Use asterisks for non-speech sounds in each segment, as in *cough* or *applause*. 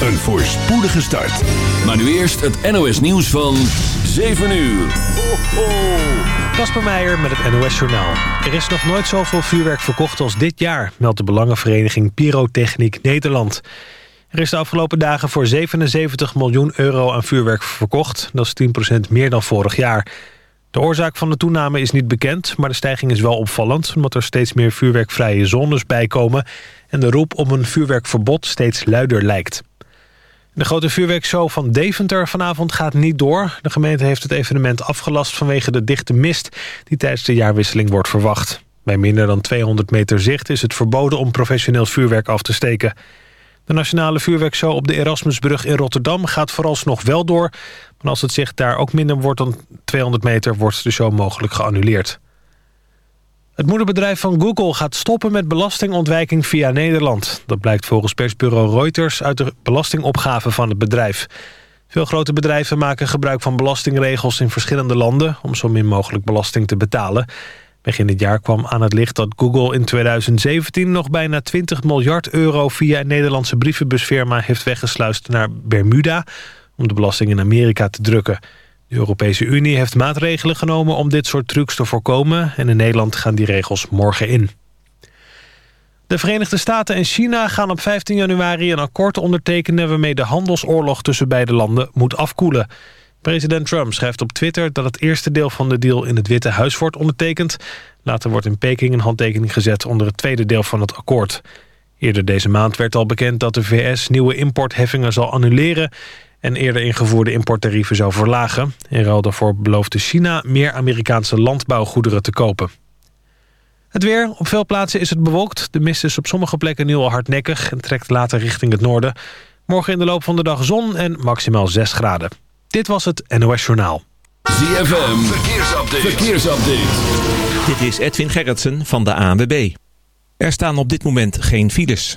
een voorspoedige start. Maar nu eerst het NOS nieuws van 7 uur. Ho, ho. Kasper Meijer met het NOS Journaal. Er is nog nooit zoveel vuurwerk verkocht als dit jaar... meldt de belangenvereniging Pyrotechniek Nederland. Er is de afgelopen dagen voor 77 miljoen euro aan vuurwerk verkocht. Dat is 10% meer dan vorig jaar. De oorzaak van de toename is niet bekend, maar de stijging is wel opvallend... omdat er steeds meer vuurwerkvrije zones bijkomen... en de roep om een vuurwerkverbod steeds luider lijkt. De grote vuurwerkshow van Deventer vanavond gaat niet door. De gemeente heeft het evenement afgelast vanwege de dichte mist... die tijdens de jaarwisseling wordt verwacht. Bij minder dan 200 meter zicht is het verboden om professioneel vuurwerk af te steken... De nationale vuurwerkshow op de Erasmusbrug in Rotterdam gaat vooralsnog wel door. Maar als het zicht daar ook minder wordt dan 200 meter... wordt de show mogelijk geannuleerd. Het moederbedrijf van Google gaat stoppen met belastingontwijking via Nederland. Dat blijkt volgens persbureau Reuters uit de belastingopgave van het bedrijf. Veel grote bedrijven maken gebruik van belastingregels in verschillende landen... om zo min mogelijk belasting te betalen... Begin dit jaar kwam aan het licht dat Google in 2017 nog bijna 20 miljard euro via een Nederlandse brievenbusfirma heeft weggesluist naar Bermuda om de belasting in Amerika te drukken. De Europese Unie heeft maatregelen genomen om dit soort trucs te voorkomen en in Nederland gaan die regels morgen in. De Verenigde Staten en China gaan op 15 januari een akkoord ondertekenen waarmee de handelsoorlog tussen beide landen moet afkoelen. President Trump schrijft op Twitter dat het eerste deel van de deal in het Witte Huis wordt ondertekend. Later wordt in Peking een handtekening gezet onder het tweede deel van het akkoord. Eerder deze maand werd al bekend dat de VS nieuwe importheffingen zal annuleren... en eerder ingevoerde importtarieven zou verlagen. In ruil daarvoor beloofde China meer Amerikaanse landbouwgoederen te kopen. Het weer. Op veel plaatsen is het bewolkt. De mist is op sommige plekken nu al hardnekkig en trekt later richting het noorden. Morgen in de loop van de dag zon en maximaal 6 graden. Dit was het NOS Journaal. ZFM, verkeersupdate. verkeersupdate. Dit is Edwin Gerritsen van de ANWB. Er staan op dit moment geen files.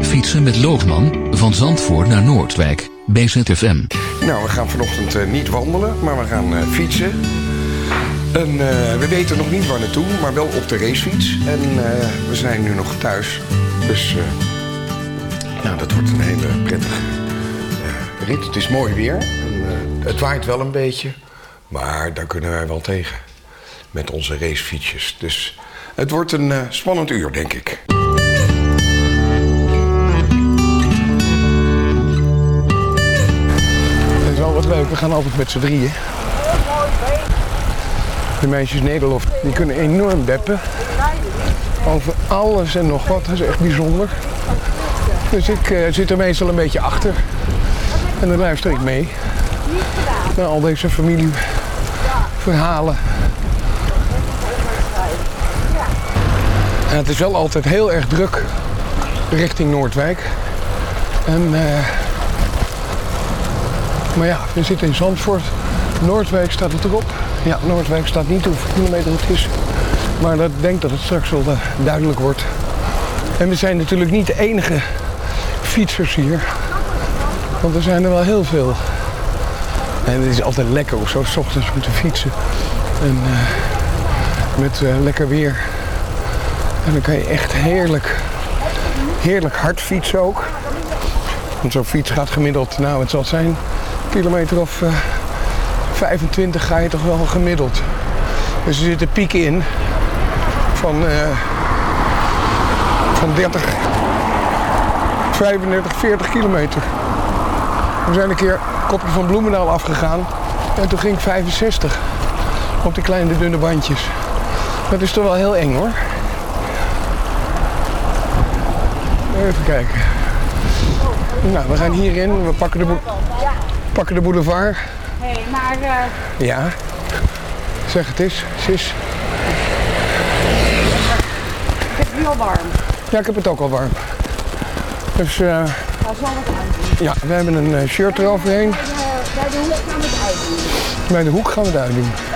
Fietsen met Loogman van Zandvoort naar Noordwijk. BZFM. Nou, we gaan vanochtend eh, niet wandelen, maar we gaan eh, fietsen. En eh, we weten nog niet waar naartoe, maar wel op de racefiets. En we zijn nu nog thuis. Dus nou, dat wordt een hele prettige rit. Het is mooi weer. En, het waait wel een beetje, maar daar kunnen wij wel tegen. Met onze racefietsjes. Dus het wordt een eh, spannend uur, denk ik. Het is wel wat leuk. We gaan altijd met z'n drieën. De meisjes Nederlof, die kunnen enorm deppen. Over alles en nog wat. Dat is echt bijzonder. Dus ik eh, zit er meestal een beetje achter. En dan luister ik mee. Naar al deze familieverhalen. Het is wel altijd heel erg druk richting Noordwijk. En, eh, maar ja, we zitten in Zandvoort. Noordwijk staat erop. Ja, Noordwijk staat niet hoeveel kilometer het is. Maar ik denk dat het straks wel eh, duidelijk wordt. En we zijn natuurlijk niet de enige fietsers hier. Want er zijn er wel heel veel. En het is altijd lekker om zo s ochtends om te fietsen. En eh, met lekker weer. En dan kan je echt heerlijk, heerlijk hard fietsen ook. Want zo'n fiets gaat gemiddeld, nou het zal zijn, kilometer of eh, 25 ga je toch wel gemiddeld. Dus er zitten pieken in van, eh, van 30, 35, 40 kilometer. We zijn een keer kopje van Bloemendaal afgegaan en toen ging ik 65 op die kleine dunne bandjes. Dat is toch wel heel eng hoor. Even kijken. Nou, we gaan hierin, we pakken de, pakken de boulevard. Hé, hey, maar eh, Ja. Zeg het eens, sis. ik heb het nu al warm. Ja, ik heb het ook al warm. Dus eh, ja, we hebben een eh, shirt eroverheen. Bij de, bij de hoek gaan we het uitdoen. Bij de hoek gaan we het uitdoen.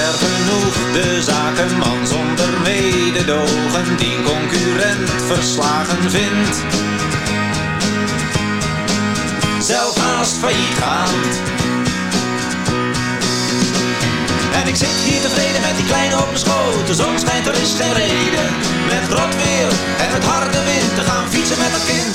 Ver genoeg de zakenman zonder mededogen die concurrent verslagen vindt. Zelf haast failliet gaan. En ik zit hier tevreden met die kleine op mijn schoot. De zon schijnt, er is geen reden. Met rot weer en het harde wind te gaan fietsen met dat kind.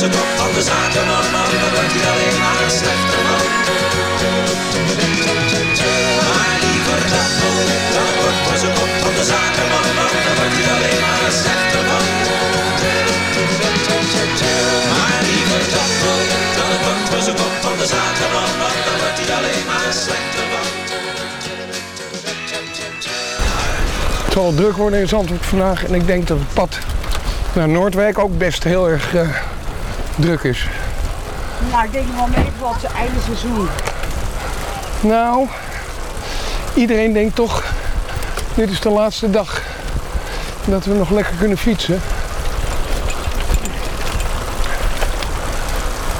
Van de hij alleen maar dan voor zijn kop van de wordt hij alleen maar dan voor zijn kop van de wordt hij alleen maar slechter van. Het zal druk worden in Zandvoort vandaag. En ik denk dat het pad naar Noordwijk ook best heel erg eh, druk is. Nou, ik denk nog wel mee voor het einde seizoen. Nou, iedereen denkt toch, dit is de laatste dag dat we nog lekker kunnen fietsen.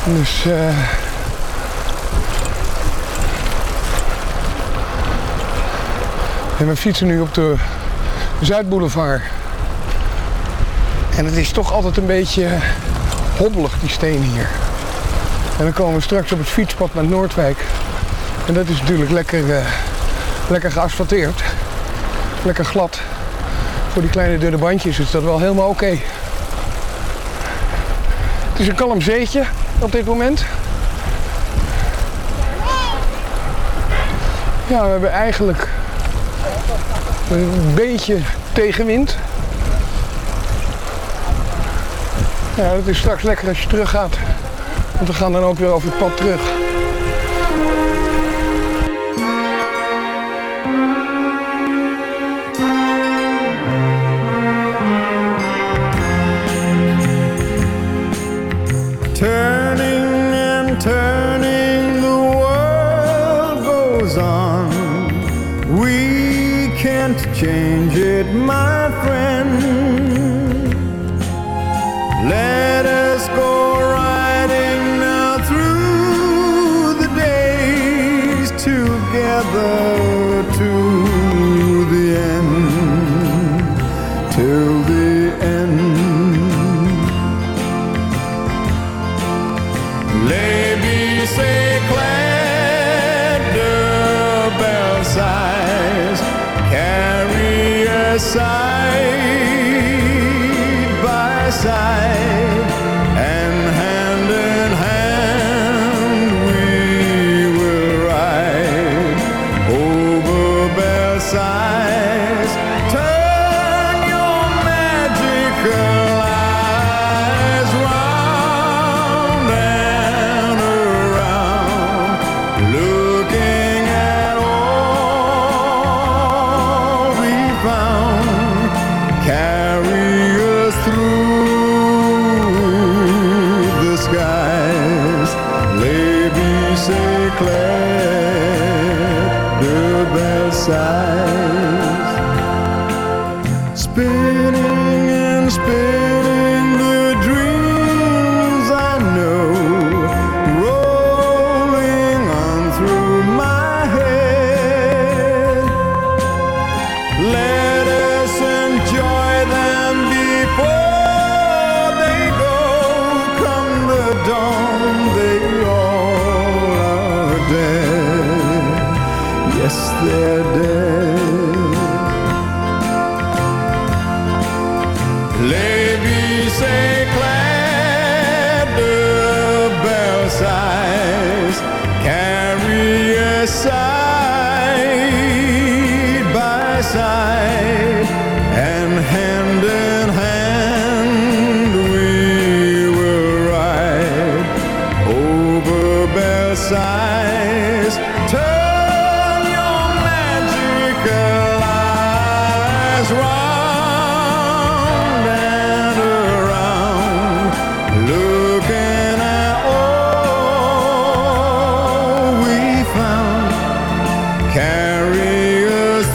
Dus eh en we fietsen nu op de Zuidboulevard. En het is toch altijd een beetje hobbelig, die steen hier. En dan komen we straks op het fietspad naar Noordwijk. En dat is natuurlijk lekker, eh, lekker geasfalteerd. Lekker glad. Voor die kleine dunne bandjes is dat wel helemaal oké. Het is een kalm zeetje op dit moment. Ja, we hebben eigenlijk een beetje tegenwind. Ja, dat is straks lekker als je terug gaat. Want we gaan dan ook weer over het pad terug.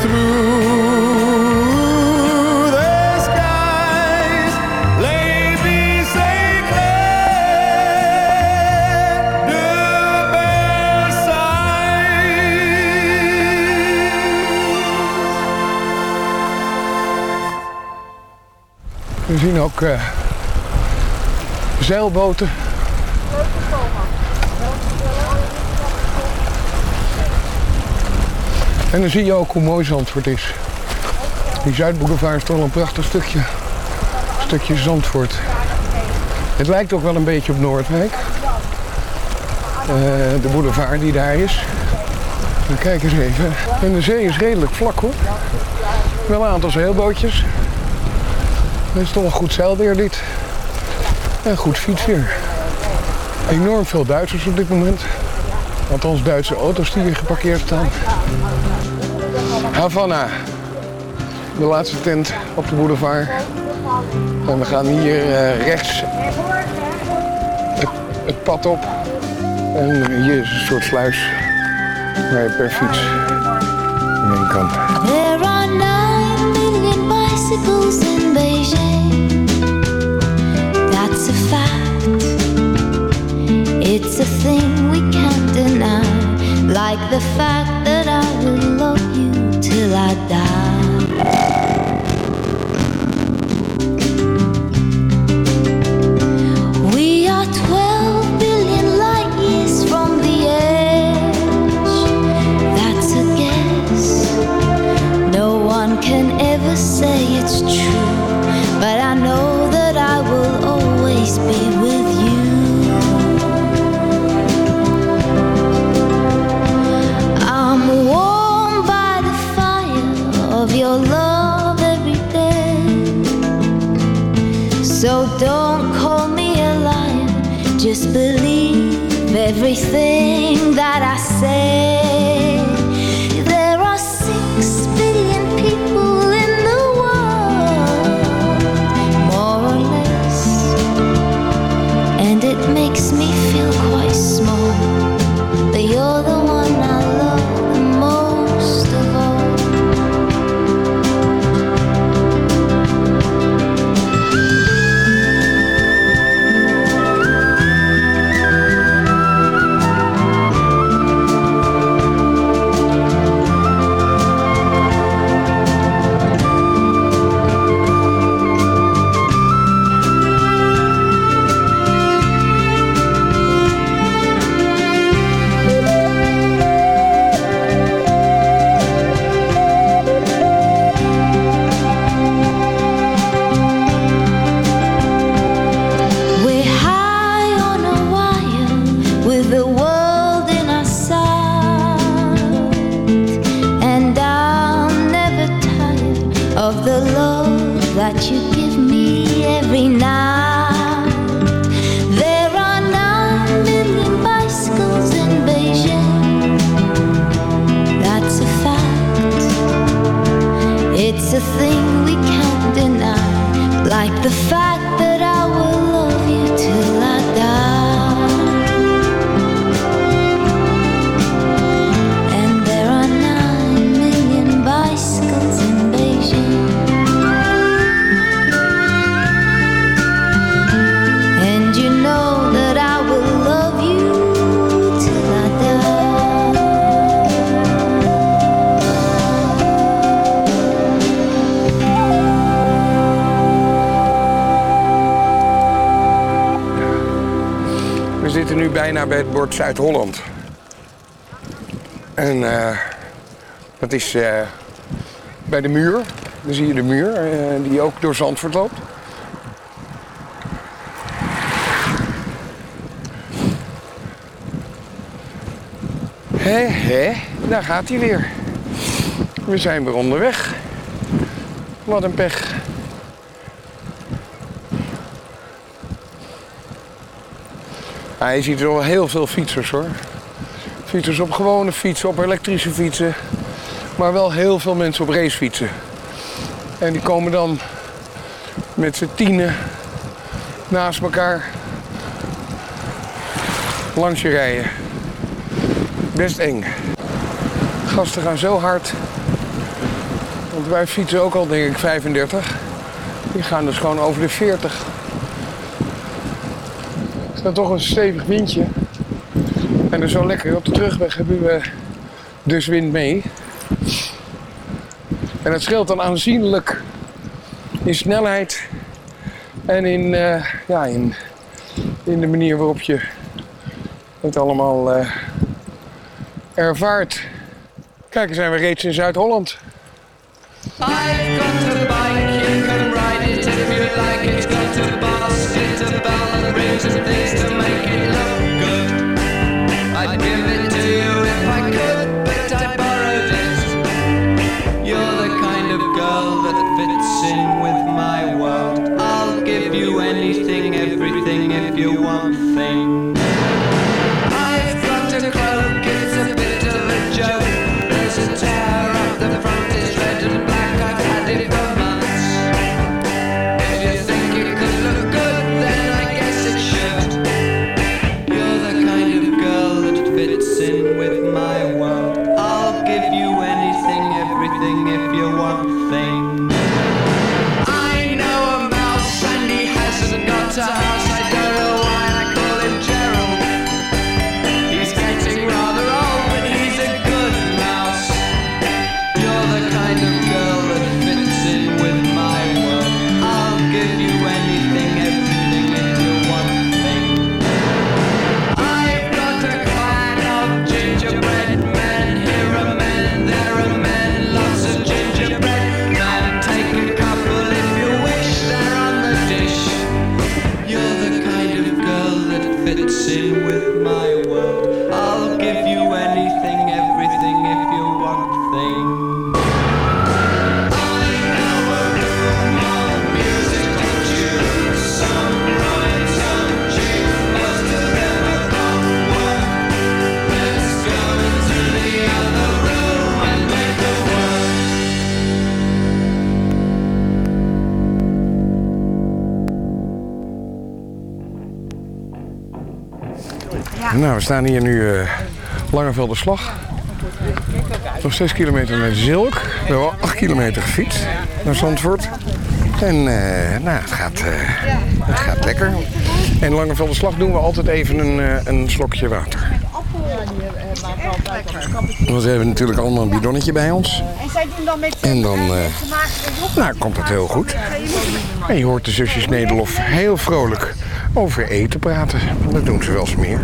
We zien ook uh, zeilboten. En dan zie je ook hoe mooi Zandvoort is. Die Zuidboulevard is toch wel een prachtig stukje, stukje Zandvoort. Het lijkt ook wel een beetje op Noordwijk. Eh, de boulevard die daar is. Maar kijk eens even. En de zee is redelijk vlak hoor. Wel een aantal zeilbootjes. Het is toch een goed zeilweer dit. En goed fietsweer. Enorm veel Duitsers op dit moment. Althans Duitse auto's die hier geparkeerd staan. Havana. De laatste tent op de boulevard. En we gaan hier eh, rechts het, pad op. En hier is een soort sluis waar je per fiets heen kan. There are nine million bicycles in Beijing. That's a fact. It's a thing we can't deny. Like the fact that I will love you till I die. Bij het bord Zuid-Holland. En eh, dat is eh, bij de muur. Dan zie je de muur eh, die ook door Zandvoort loopt. Hé, hé, daar gaat hij weer. We zijn weer onderweg. Wat een pech. Ja, je ziet er wel heel veel fietsers hoor. Fietsers op gewone fietsen, op elektrische fietsen. Maar wel heel veel mensen op racefietsen. En die komen dan met z'n tienen naast elkaar langs je rijden. Best eng. Gasten gaan zo hard. Want wij fietsen ook al denk ik 35. Die gaan dus gewoon over de 40. Is dan toch een stevig windje. En dus zo lekker. Op de terugweg hebben we dus wind mee. En het scheelt dan aanzienlijk in snelheid En in, eh, ja, in, in de manier waarop je het allemaal eh, ervaart. Kijk, zijn we reeds in Zuid-Holland. We staan hier nu eh Langevelde Slag. Nog 6 kilometer naar Zilk. We hebben al 8 kilometer gefietst naar Zandvoort. En eh, nou, het gaat, eh, het gaat lekker. En Langevelde Slag doen we altijd even een, een slokje water. Want we hebben natuurlijk allemaal een bidonnetje bij ons. En dan met En dan nou, komt het heel goed. En je hoort de zusjes Nederlof heel vrolijk over eten praten. Dat doen ze wel eens meer.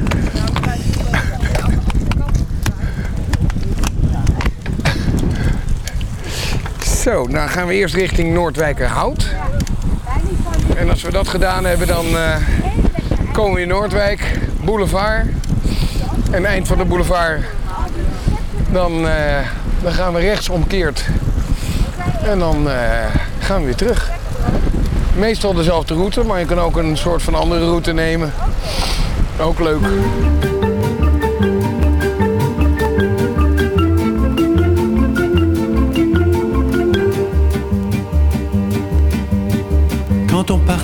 Zo, nou gaan we eerst richting Noordwijkerhout. En als we dat gedaan hebben, dan eh, komen we in Noordwijk, boulevard. En eind van de boulevard, dan, eh, dan gaan we rechts omkeerd. En dan eh, gaan we weer terug. Meestal dezelfde route, maar je kan ook een soort van andere route nemen. Ook leuk.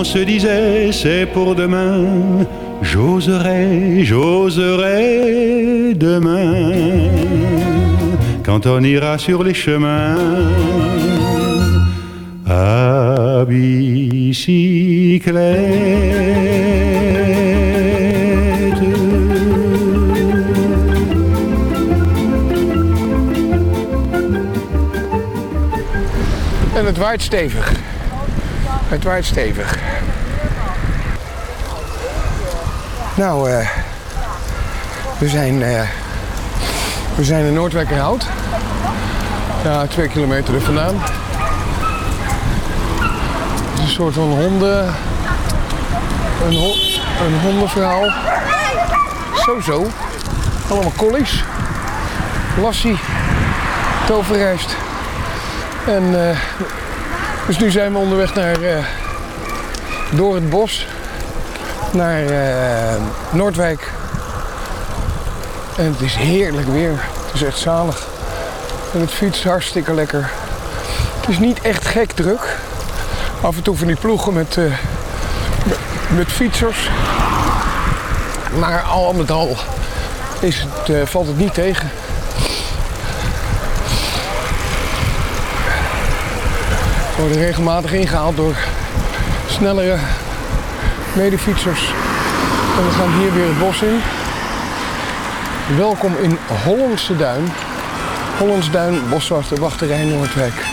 On se disait c'est pour demain, j'oserai, j'oserai demain, quand on ira sur les chemins à bicyclette. En het waait stevig. Het waait stevig. Nou, eh, we zijn, eh, we zijn in Noordwijkerhout. Ja, twee kilometer er vandaan. Het is een soort van honden... Een, een hondenverhaal. Zo, zo. Allemaal collies. Lassie. Toverrijst. En eh, dus nu zijn we onderweg naar eh, door het bos naar eh, Noordwijk. En het is heerlijk weer. Het is echt zalig. En het fietst hartstikke lekker. Het is niet echt gek druk. Af en toe van die ploegen met, eh, met, fietsers. Maar al met al is het, valt het niet tegen. Worden regelmatig ingehaald door snellere medefietsers. En we gaan hier weer het bos in. Welkom in Hollandse Duin. Hollandse Duin, Boswachter, Wachterij, Noordwijk.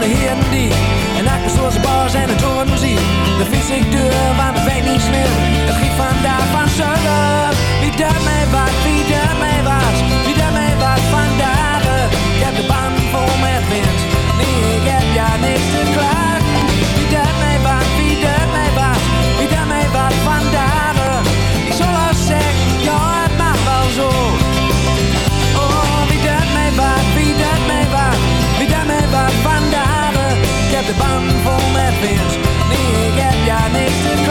Dan de heren die. En achter zoals de bars en de torenmuziek Dan fiets ik door, want het de baan vol met vins. Nee, ik heb ja niks te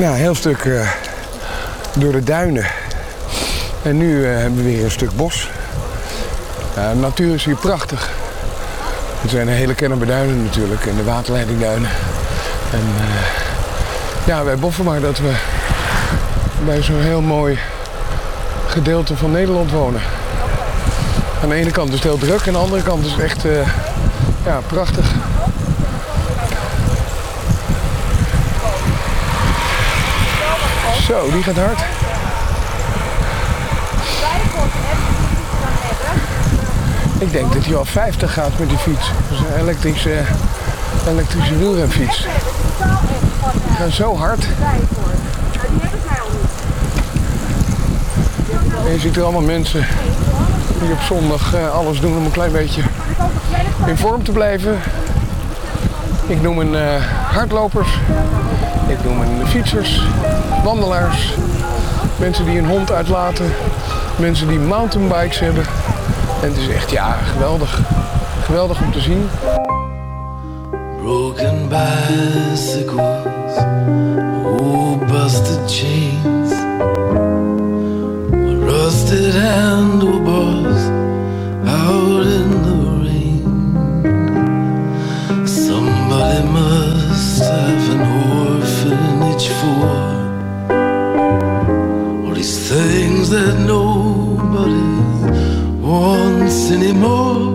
Nou, een heel stuk eh, door de duinen. En nu eh, hebben we weer een stuk bos. Ja, de natuur is hier prachtig. Het zijn hele Kennemerduinen natuurlijk en de waterleidingduinen. En eh, ja, wij boffen maar dat we bij zo'n heel mooi gedeelte van Nederland wonen. Aan de ene kant is het heel druk en aan de andere kant is het echt ja, prachtig. Zo, die gaat hard. Ik denk dat hij al 50 gaat met die fiets. Dat een elektrische, elektrische wielrenfiets. Die gaat zo hard. En je ziet er allemaal mensen die op zondag eh, alles doen om een klein beetje in vorm te blijven. Ik noem een eh, hardlopers. Ik noem een fietsers, wandelaars, mensen die een hond uitlaten, mensen die mountainbikes hebben. En het is echt, ja, geweldig. Geweldig om te zien. Broken bicycles, oh rusted that nobody wants anymore.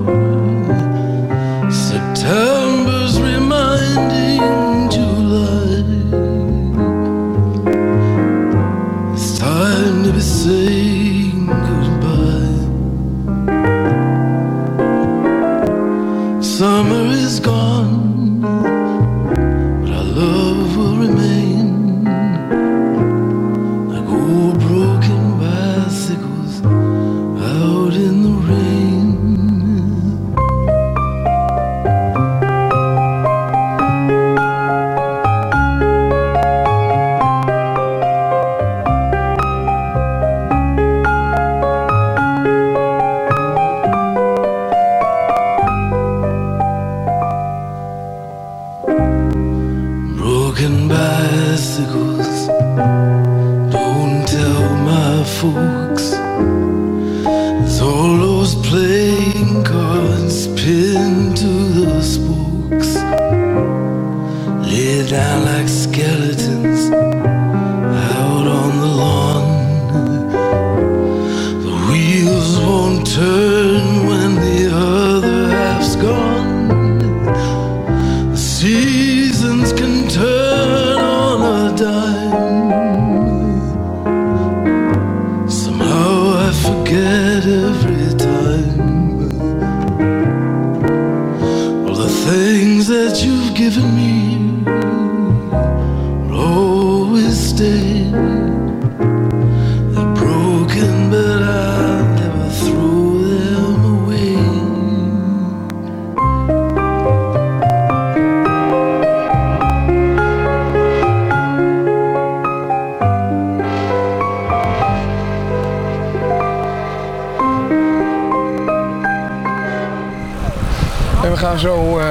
Gaan zo, eh,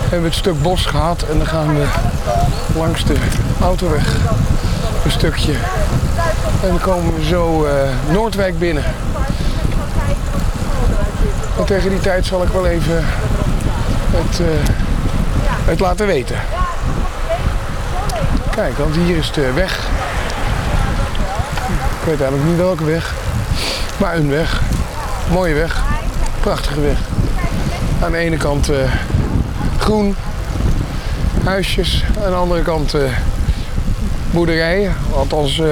hebben we het stuk bos gehad en dan gaan we langs de autoweg een stukje. En komen we zo eh, Noordwijk binnen. En tegen die tijd zal ik wel even het, eh, het laten weten. Kijk, want hier is de weg. Ik weet eigenlijk niet welke weg. Maar een weg. Mooie weg. Prachtige weg. Aan de ene kant eh, groen. Huisjes. Aan de andere kant eh, boerderijen. Althans eh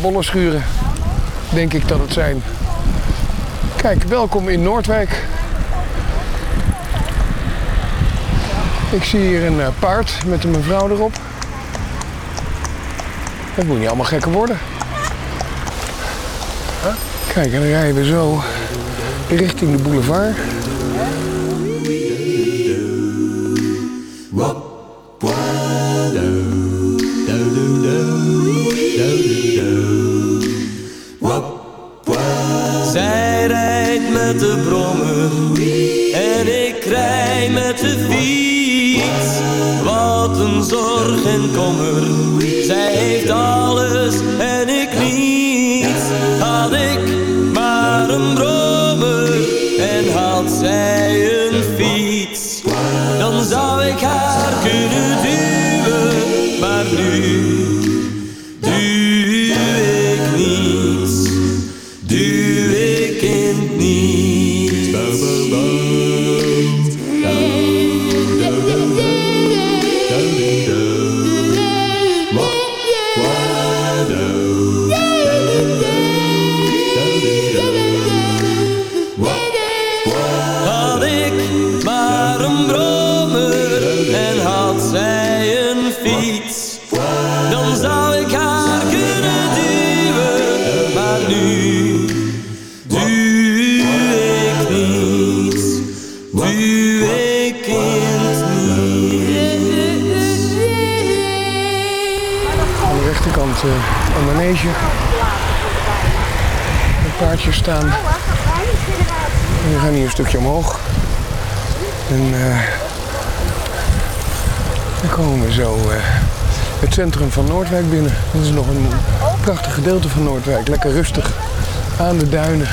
bolle, schuren. Denk ik dat het zijn. Kijk, welkom in Noordwijk. Ik zie hier een paard met een mevrouw erop. Het moet niet allemaal gekker worden. Kijk, en dan rijden we zo richting de boulevard. Komen zo eh, het centrum van Noordwijk binnen. Dat is nog een prachtig gedeelte van Noordwijk. Lekker rustig aan de duinen.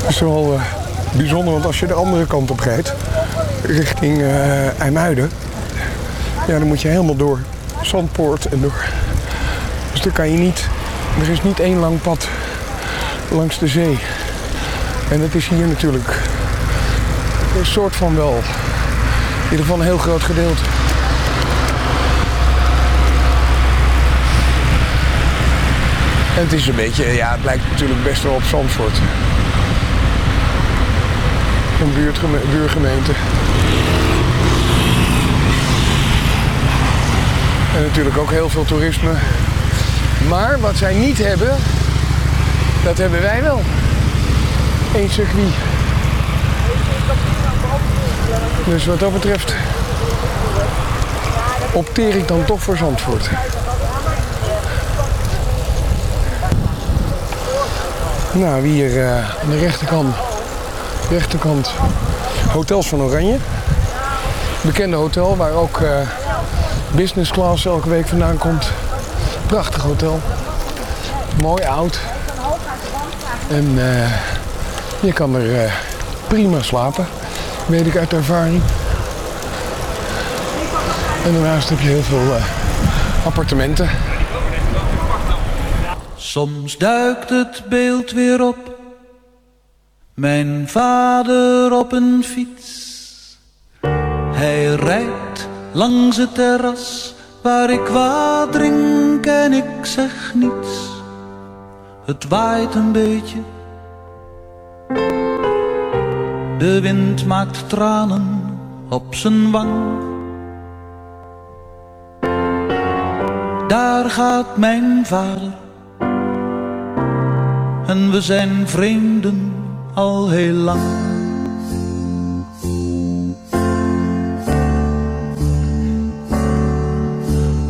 Het is wel eh, bijzonder, want als je de andere kant op rijdt, richting eh IJmuiden, ja, dan moet je helemaal door Zandpoort en door. Dus dan kan je niet, er is niet één lang pad langs de zee. En dat is hier natuurlijk soort van wel. In ieder geval een heel groot gedeelte. En het is een beetje, ja, het lijkt natuurlijk best wel op Zandvoort. Een buurgemeente. En natuurlijk ook heel veel toerisme. Maar wat zij niet hebben, dat hebben wij wel. Eén circuit. Dus wat dat betreft opteer ik dan toch voor Zandvoort. Nou, hier eh, aan de rechterkant, rechterkant Hotels van Oranje. Bekende hotel waar ook eh, business class elke week vandaan komt. Prachtig hotel. Mooi oud. En eh, je kan er prima slapen. Weet ik uit ervaring. En daarnaast heb je heel veel eh, appartementen. Soms duikt het beeld weer op. Mijn vader op een fiets. Hij rijdt langs het terras waar ik wat drink en ik zeg niets. Het waait een beetje. De wind maakt tranen op zijn wang. Daar gaat mijn vader. En we zijn vreemden al heel lang.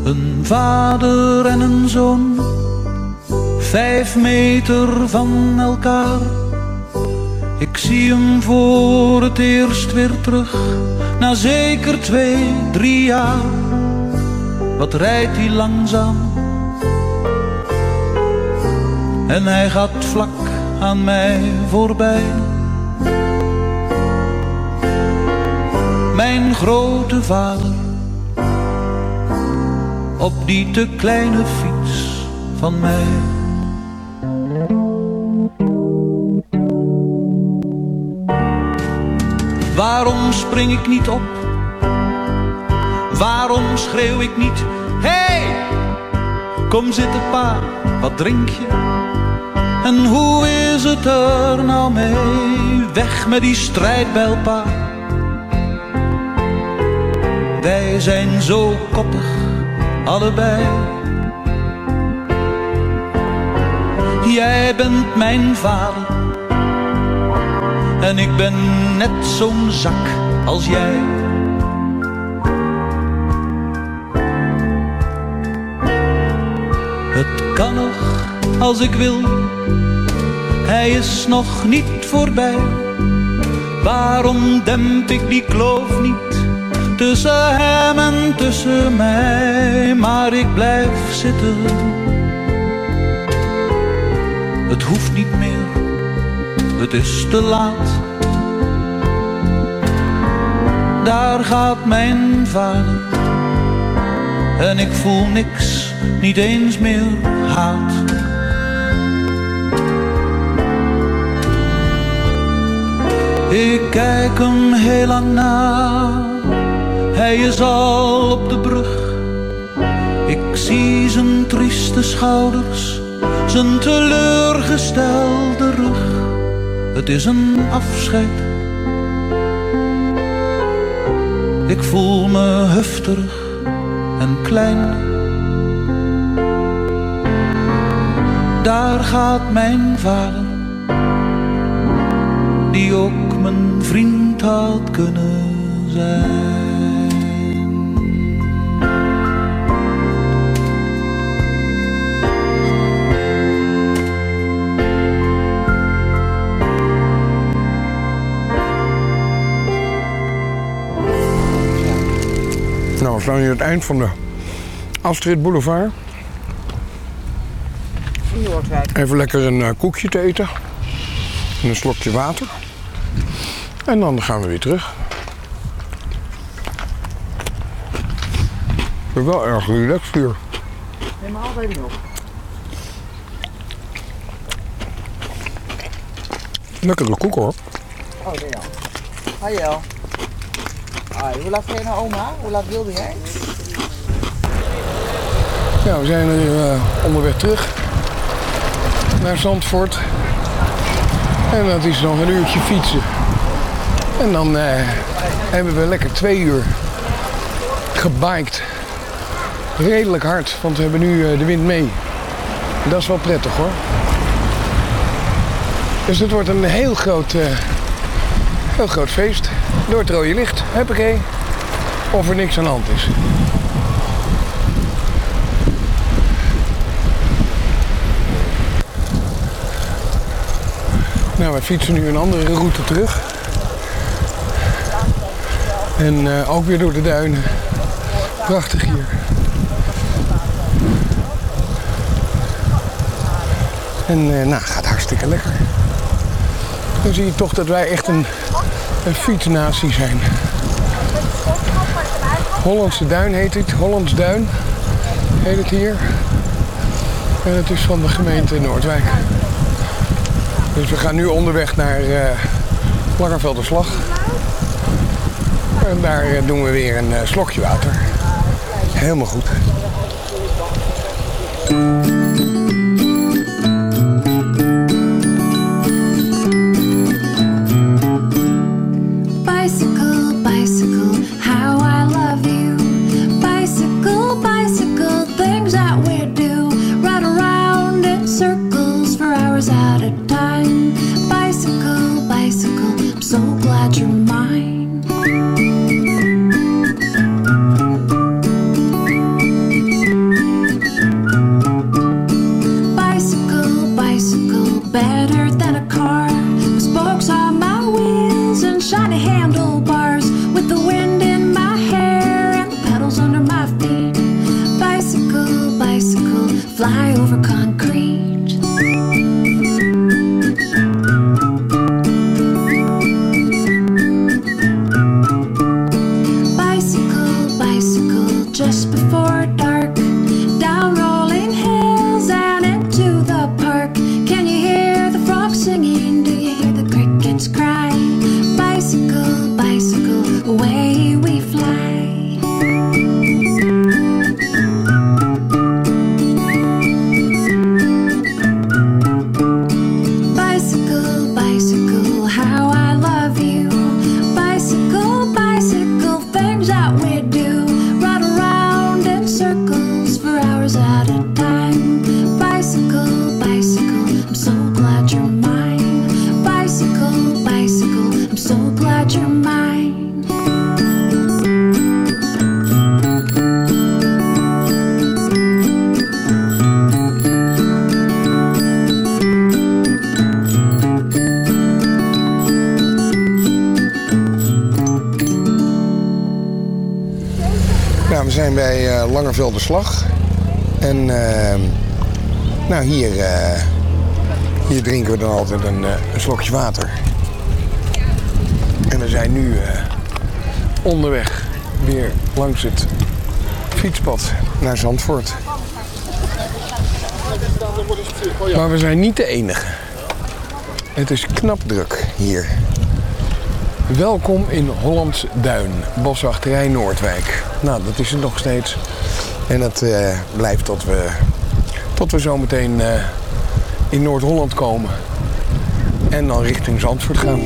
Een vader en een zoon, vijf meter van elkaar. Zie hem voor het eerst weer terug, na zeker twee, drie jaar. Wat rijdt hij langzaam? En hij gaat vlak aan mij voorbij. Mijn grote vader, op die te kleine fiets van mij. Waarom spring ik niet op? Waarom schreeuw ik niet? Hey! Kom zitten pa, wat drink je? En hoe is het er nou mee? Weg met die strijdbijl pa. Wij zijn zo koppig, allebei. Jij bent mijn vader. En ik ben net zo'n zak als jij. Het kan nog als ik wil. Hij is nog niet voorbij. Waarom demp ik die kloof niet tussen hem en tussen mij? Maar ik blijf zitten. Het hoeft niet meer, het is te laat. Daar gaat mijn vader. En ik voel niks, niet eens meer haat. Ik kijk hem heel lang na. Hij is al op de brug. Ik zie zijn trieste schouders, zijn teleurgestelde rug. Het is een afscheid. Ik voel me heftig en klein. Daar gaat mijn vader, die ook mijn vriend had kunnen zijn. Staan hier aan het eind van de Astrid Boulevard. Noordwijk. Even lekker een eh, koekje te eten. En een slokje water. En dan gaan we weer terug. Ik ben wel erg relaxed hier. Neem maar altijd nog. Lekkere koek hoor. Oh, ja. Hi, Hoe laat ga je naar oma? Hoe laat wilde jij? Ja, we zijn er eh, onderweg terug naar Zandvoort. En dat is nog een uurtje fietsen. En dan eh, hebben we lekker twee uur gebiked. Redelijk hard, want we hebben nu eh, de wind mee. Dat is wel prettig hoor. Dus het wordt een heel groot, heel groot feest. Door het rode licht, huppakee. Of er niks aan de hand is. Nou, wij fietsen nu een andere route terug. En eh, ook weer door de duinen. Prachtig hier. En eh, nou, gaat hartstikke lekker. Dan zie je toch dat wij echt een, een fietsnatie zijn. Hollandse Duin heet het. Hollands Duin heet het hier. En het is van de gemeente Noordwijk. Dus we gaan nu onderweg naar uh, Langevelderslag. En daar eh, doen we weer een eh, slokje water. Helemaal goed. Zijn bij eh Langevelde Slag. En eh, nou, hier, eh, hier drinken we dan altijd een, eh, een slokje water. En we zijn nu onderweg weer langs het fietspad naar Zandvoort. Maar we zijn niet de enige. Het is knap druk hier. Welkom in Hollands Duin, boswachterij Noordwijk. Nou, dat is het nog steeds. En dat eh, blijft tot we, tot we zometeen eh, in Noord-Holland komen. En dan richting Zandvoort gaan.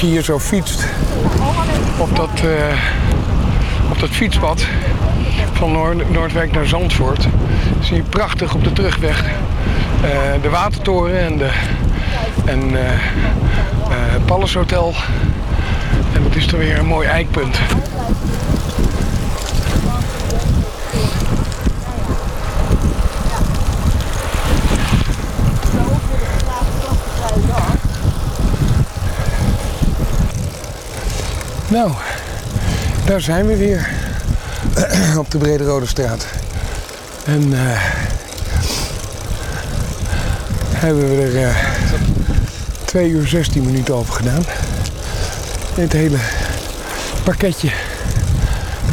Als je hier zo fietst, op dat, eh, op dat fietspad van Noord- Noordwijk naar Zandvoort, zie je prachtig op de terugweg eh, de Watertoren en de en, eh, Palace Hotel. En dat is dan weer een mooi eikpunt. Nou, daar zijn we weer. *clears throat* Op de Brede Rode Straat. En eh, hebben we er eh 2 uur 16 minuten over gedaan. Dit hele pakketje.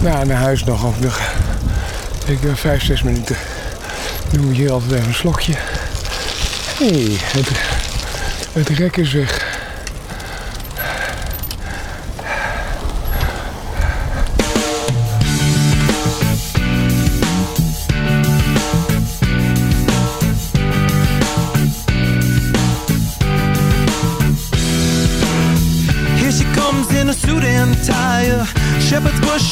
Nou, naar huis nog ook nog. Ik ben 5, 6 minuten. Doen we hier altijd even een slokje. Hé, hey, het, het rek is weg.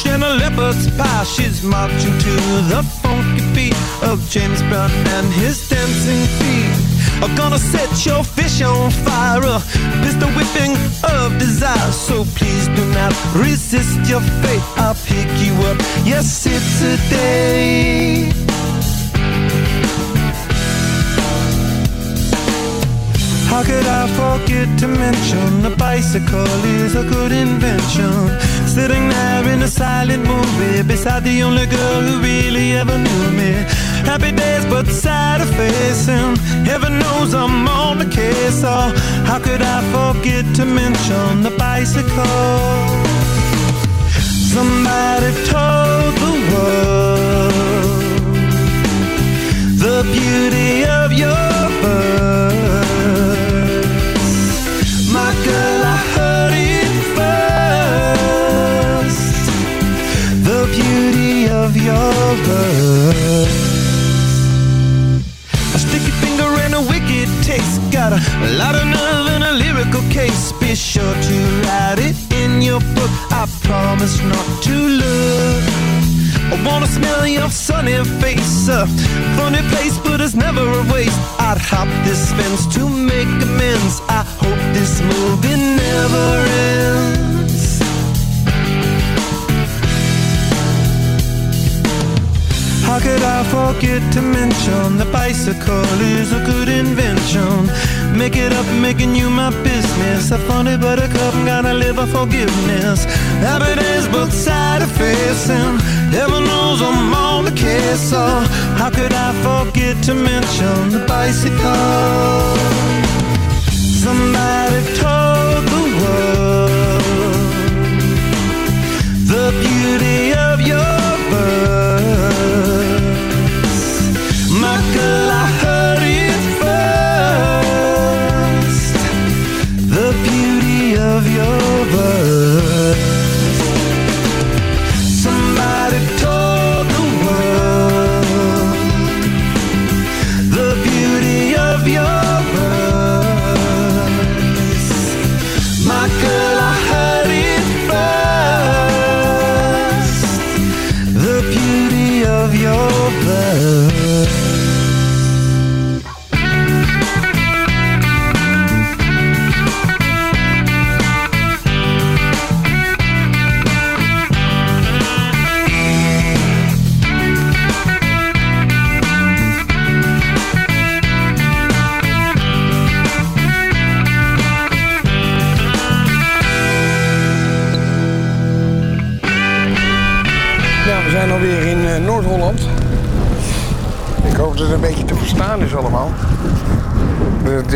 And a leopard's pie. She's marching to the funky beat of James Brown and his dancing feet. I'm gonna set your fish on fire, a pistol whipping of desire. So please do not resist your fate. I'll pick you up. Yes, it's a day. How could I forget to mention the bicycle is a good invention? Sitting there in a silent movie beside the only girl who really ever knew me. Happy days, but sad of face, and heaven knows I'm on the case. Oh, how could I forget to mention the bicycle? Somebody told the world the beauty of your verse. Your verse. A sticky finger and a wicked taste. Got a lot of nerve and a lyrical case. Be sure to write it in your book. I promise not to look. I wanna smell your sunny face. A funny place, but it's never a waste. I'd hop this fence to make amends. I hope this movie never ends. How could I forget to mention the bicycle is a good invention? Make it up, making you my business. A funny buttercup, gotta live for forgiveness. Happy days, both side of facing. Heaven knows I'm on the case, so oh, how could I forget to mention the bicycle? Somebody told the world the beauty of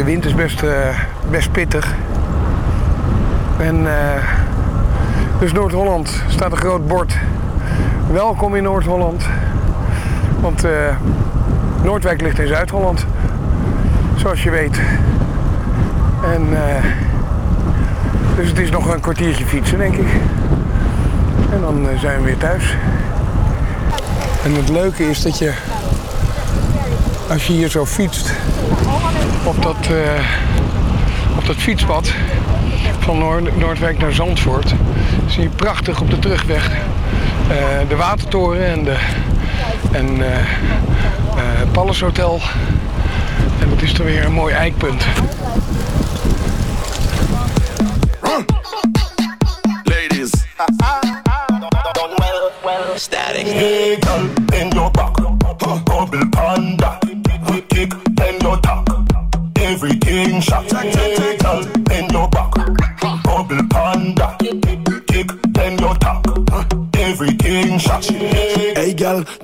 De, wind is best, eh, best pittig. En eh, dus Noord-Holland staat een groot bord. Welkom in Noord-Holland. Want eh, Noordwijk ligt in Zuid-Holland. Zoals je weet. En dus het is nog een kwartiertje fietsen, denk ik. En dan zijn we weer thuis. En het leuke is dat je, als je hier zo fietst, op dat, eh, op dat fietspad van Noord- Noordwijk naar Zandvoort, zie je prachtig op de terugweg eh, de Watertoren en de en, eh eh, Palace Hotel. En dat is er weer een mooi eikpunt. Ladies. Static. Hey,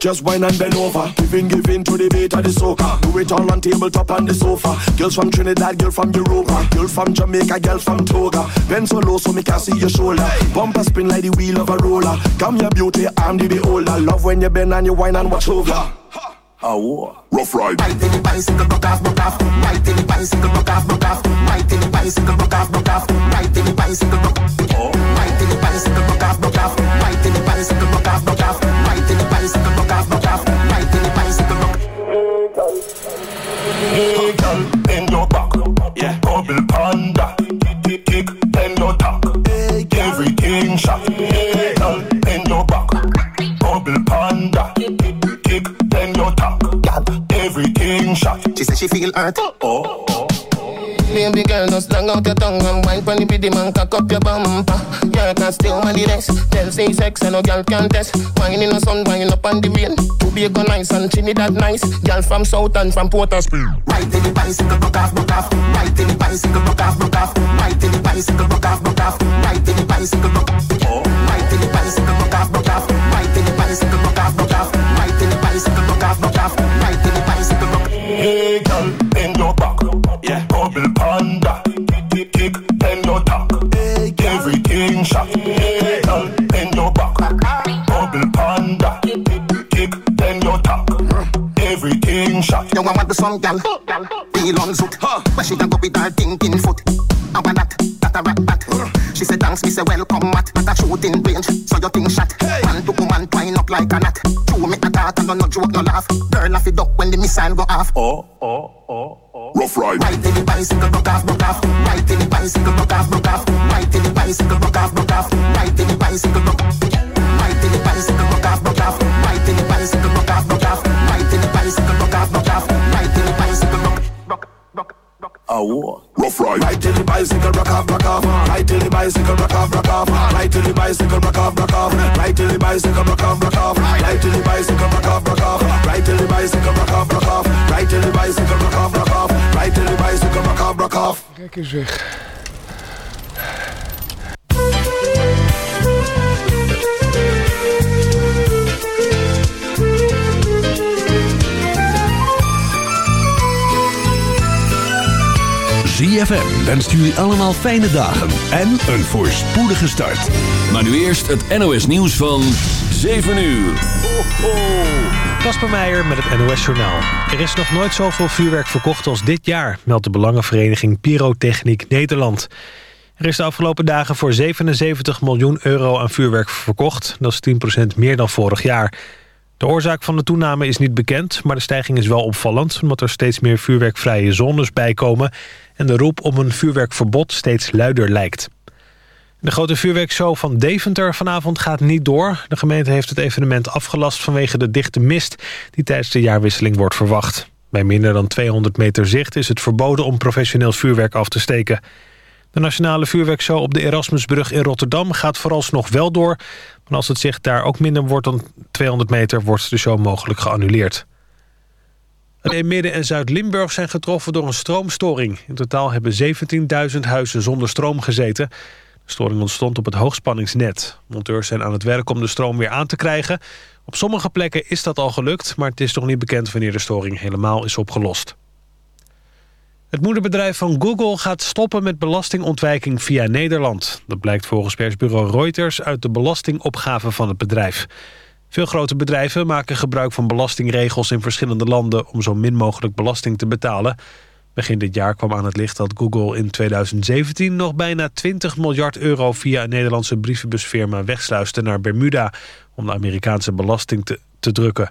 just wine and bend over. Giving, giving to the beat of the soca. Do it all on tabletop on the sofa. Girls from Trinidad, girl from Europa. Girl from Jamaica, girl from Toga. Bend so low so me can see your shoulder. Bumper spin like the wheel of a roller. Come your beauty, I'm the beholder. Love when you bend and you wine and watch over. Oh, rough ride. Right in the bicycle, broke off, broke off. Right in the bicycle, broke off, broke off. Right in the bicycle, broke off, broke off. Right in the bicycle, broke off. Oh. Right in the bicycle, broke off, broke off. Right in the bicycle, broke off, broke off. Hey, girl, bend your back. Yeah. Bubble panda. Kick, kick, bend your tack. Everything shot. Hey, girl, bend your back. Bubble panda. Kick, bend your tack. Everything shot. She said she feel hurt. Oh. Baby girl, just long out your tongue and wine pon the biddy man, cock up your bumper. Girl can still man the rest. Tell say sex and no girl can test. Wine in the sun, wine up on the rain. To be a go nice and Trinidad nice. Girl from South and from Port of Spain. Right in the bicycle, broke off, broke off. Right in the bicycle, broke off, broke off. Right in the bicycle, broke off, broke off. Right in the bicycle, broke off. Right in the bicycle, broke off, broke off. Right in the bicycle, broke off, broke off. Right in the bicycle, broke off, broke off. Right in the bicycle, broke Hey, girl, your back. Yeah. Bubble panda. Kick, kick, bend your tack. Everything shot. Hey, girl, bend your back. Bubble panda. Kick, bend your tack. Everything shot. You want to some gal, feel on zoot. Where she can go with her thinking foot. I want that, that a rat bat. She said thanks, me say welcome mat. That a shooting range, so you think shot. Man to woman twine up like a knot. Two make a talk and no no joke no laugh. Girl laugh it up when the missile go off. Oh, oh, oh. Rough ride. Right till the bicycle broke off, broke off. Right till the bicycle broke off, broke off. Right till the bicycle broke off, broke off. Right till the bicycle broke. Right till the bicycle broke off, broke off. Right till the bicycle Oh, rough ride. Ride till the bicycle rock off, rock off. Ride till the bicycle rock off, rock off. Ride till the bicycle rock off, rock off. Ride till the bicycle rock off, rock off. Ride till the bicycle rock off, rock off. Ride till the bicycle rock off, rock off. Ride till the bicycle rock off, rock off. Ride till the bicycle rock off, rock off. Kijk eens weg. ZFM wenst jullie allemaal fijne dagen en een voorspoedige start. Maar nu eerst het NOS nieuws van 7 uur. Ho, ho. Kasper Meijer met het NOS Journaal. Er is nog nooit zoveel vuurwerk verkocht als dit jaar... meldt de belangenvereniging Pyrotechniek Nederland. Er is de afgelopen dagen voor 77 miljoen euro aan vuurwerk verkocht. Dat is 10% meer dan vorig jaar. De oorzaak van de toename is niet bekend... maar de stijging is wel opvallend... omdat er steeds meer vuurwerkvrije zones bijkomen... en de roep om een vuurwerkverbod steeds luider lijkt. De grote vuurwerkshow van Deventer vanavond gaat niet door. De gemeente heeft het evenement afgelast vanwege de dichte mist... die tijdens de jaarwisseling wordt verwacht. Bij minder dan 200 meter zicht is het verboden om professioneel vuurwerk af te steken. De nationale vuurwerkshow op de Erasmusbrug in Rotterdam gaat vooralsnog wel door. Maar als het zicht daar ook minder wordt dan 200 meter... wordt de show mogelijk geannuleerd. In Midden- en Zuid-Limburg zijn getroffen door een stroomstoring. In totaal hebben 17.000 huizen zonder stroom gezeten. De storing ontstond op het hoogspanningsnet. Monteurs zijn aan het werk om de stroom weer aan te krijgen. Op sommige plekken is dat al gelukt... maar het is nog niet bekend wanneer de storing helemaal is opgelost. Het moederbedrijf van Google gaat stoppen met belastingontwijking via Nederland. Dat blijkt volgens persbureau Reuters uit de belastingopgave van het bedrijf. Veel grote bedrijven maken gebruik van belastingregels in verschillende landen... om zo min mogelijk belasting te betalen. Begin dit jaar kwam aan het licht dat Google in 2017 nog bijna 20 miljard euro... via een Nederlandse brievenbusfirma wegsluiste naar Bermuda... om de Amerikaanse belasting te, te drukken.